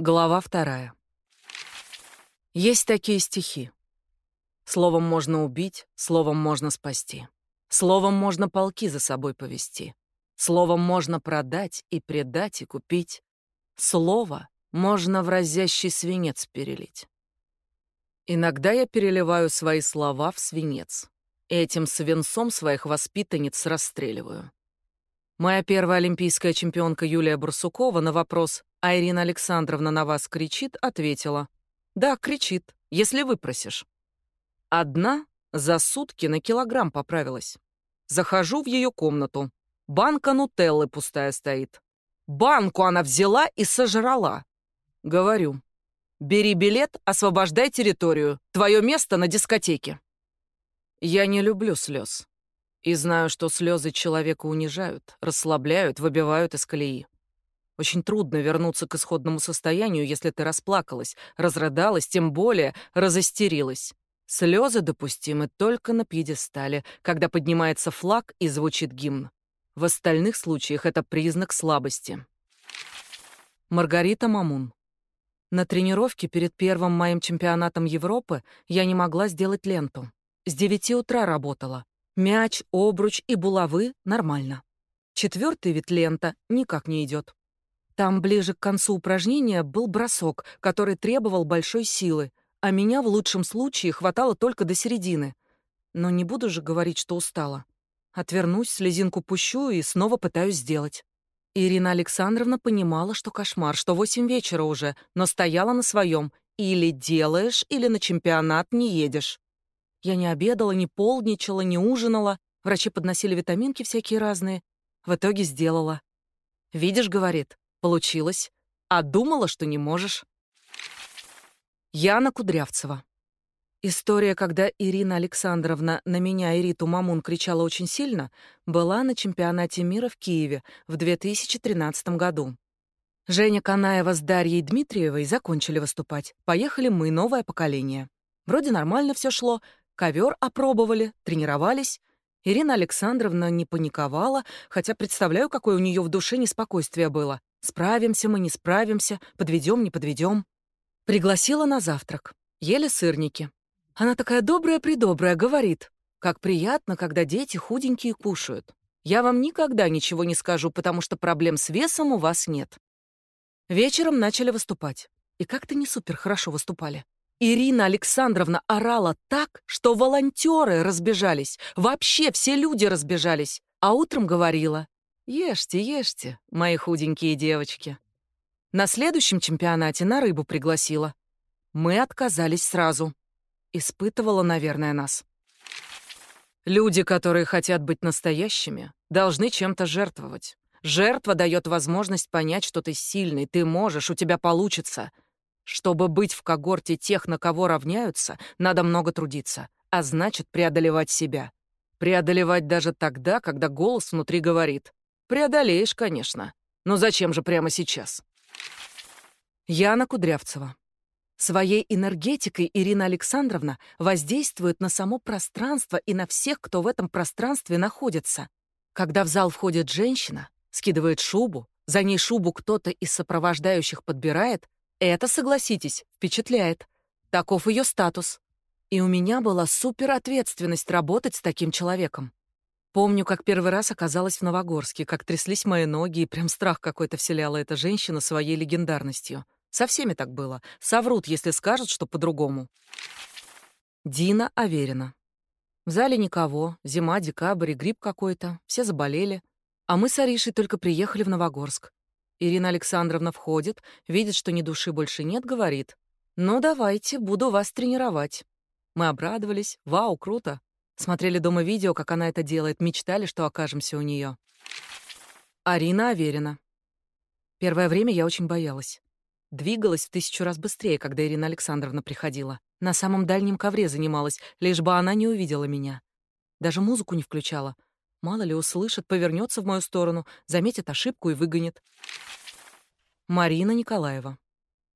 Глава вторая. Есть такие стихи. Словом можно убить, словом можно спасти. Словом можно полки за собой повести. Словом можно продать и предать и купить. Слово можно в разящий свинец перелить. Иногда я переливаю свои слова в свинец. Этим свинцом своих воспитанниц расстреливаю. Моя первая олимпийская чемпионка Юлия Барсукова на вопрос «А Ирина Александровна на вас кричит?» ответила «Да, кричит, если выпросишь». Одна за сутки на килограмм поправилась. Захожу в ее комнату. Банка нутеллы пустая стоит. Банку она взяла и сожрала. Говорю, бери билет, освобождай территорию. Твое место на дискотеке. Я не люблю слез. И знаю, что слезы человека унижают, расслабляют, выбивают из колеи. Очень трудно вернуться к исходному состоянию, если ты расплакалась, разрыдалась, тем более разостерилась. Слезы допустимы только на пьедестале, когда поднимается флаг и звучит гимн. В остальных случаях это признак слабости. Маргарита Мамун. На тренировке перед первым моим чемпионатом Европы я не могла сделать ленту. С девяти утра работала. Мяч, обруч и булавы — нормально. Четвертый вид лента никак не идет. Там ближе к концу упражнения был бросок, который требовал большой силы, а меня в лучшем случае хватало только до середины. Но не буду же говорить, что устала. Отвернусь, слезинку пущу и снова пытаюсь сделать. Ирина Александровна понимала, что кошмар, что восемь вечера уже, но стояла на своем. Или делаешь, или на чемпионат не едешь. Я не обедала, не полдничала, не ужинала. Врачи подносили витаминки всякие разные. В итоге сделала. «Видишь, — говорит, — получилось. А думала, что не можешь». Яна Кудрявцева. История, когда Ирина Александровна на меня и Риту Мамун кричала очень сильно, была на чемпионате мира в Киеве в 2013 году. Женя Канаева с Дарьей Дмитриевой закончили выступать. Поехали мы, новое поколение. Вроде нормально все шло, Ковер опробовали, тренировались. Ирина Александровна не паниковала, хотя представляю, какое у нее в душе неспокойствие было. Справимся мы, не справимся, подведем, не подведем. Пригласила на завтрак. Ели сырники. Она такая добрая-предобрая, говорит. Как приятно, когда дети худенькие кушают. Я вам никогда ничего не скажу, потому что проблем с весом у вас нет. Вечером начали выступать. И как-то не супер хорошо выступали. Ирина Александровна орала так, что волонтеры разбежались, вообще все люди разбежались. А утром говорила, «Ешьте, ешьте, мои худенькие девочки». На следующем чемпионате на рыбу пригласила. Мы отказались сразу. Испытывала, наверное, нас. Люди, которые хотят быть настоящими, должны чем-то жертвовать. Жертва дает возможность понять, что ты сильный, ты можешь, у тебя получится — чтобы быть в когорте тех, на кого равняются, надо много трудиться, а значит, преодолевать себя. Преодолевать даже тогда, когда голос внутри говорит. Преодолеешь, конечно. Но зачем же прямо сейчас? Яна Кудрявцева. Своей энергетикой Ирина Александровна воздействует на само пространство и на всех, кто в этом пространстве находится. Когда в зал входит женщина, скидывает шубу, за ней шубу кто-то из сопровождающих подбирает, это, согласитесь, впечатляет. Таков ее статус. И у меня была суперответственность работать с таким человеком. Помню, как первый раз оказалась в Новогорске, как тряслись мои ноги, и прям страх какой-то вселяла эта женщина своей легендарностью. Со всеми так было. Соврут, если скажут, что по-другому. Дина Аверина. В зале никого. Зима, декабрь и грипп какой-то. Все заболели. А мы с Аришей только приехали в Новогорск. Ирина Александровна входит, видит, что ни души больше нет, говорит. «Ну, давайте, буду вас тренировать». Мы обрадовались. Вау, круто. Смотрели дома видео, как она это делает, мечтали, что окажемся у нее. Арина Аверина. Первое время я очень боялась. Двигалась в тысячу раз быстрее, когда Ирина Александровна приходила. На самом дальнем ковре занималась, лишь бы она не увидела меня. Даже музыку не включала — Мало ли услышит, повернется в мою сторону, заметит ошибку и выгонит. Марина Николаева.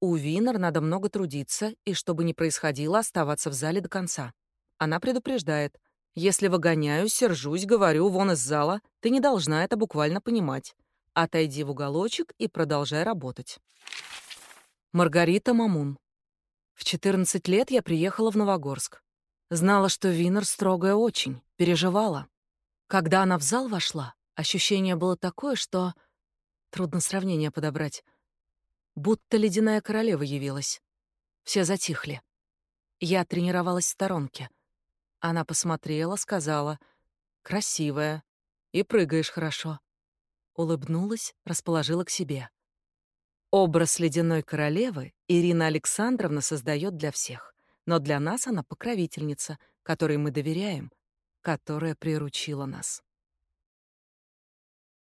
У Винер надо много трудиться, и чтобы не происходило, оставаться в зале до конца. Она предупреждает. Если выгоняю, сержусь, говорю, вон из зала, ты не должна это буквально понимать. Отойди в уголочек и продолжай работать. Маргарита Мамун. В 14 лет я приехала в Новогорск. Знала, что Винер строгая очень, переживала. Когда она в зал вошла, ощущение было такое, что... Трудно сравнение подобрать. Будто ледяная королева явилась. Все затихли. Я тренировалась в сторонке. Она посмотрела, сказала, «Красивая, и прыгаешь хорошо». Улыбнулась, расположила к себе. Образ ледяной королевы Ирина Александровна создает для всех, но для нас она покровительница, которой мы доверяем, которая приручила нас.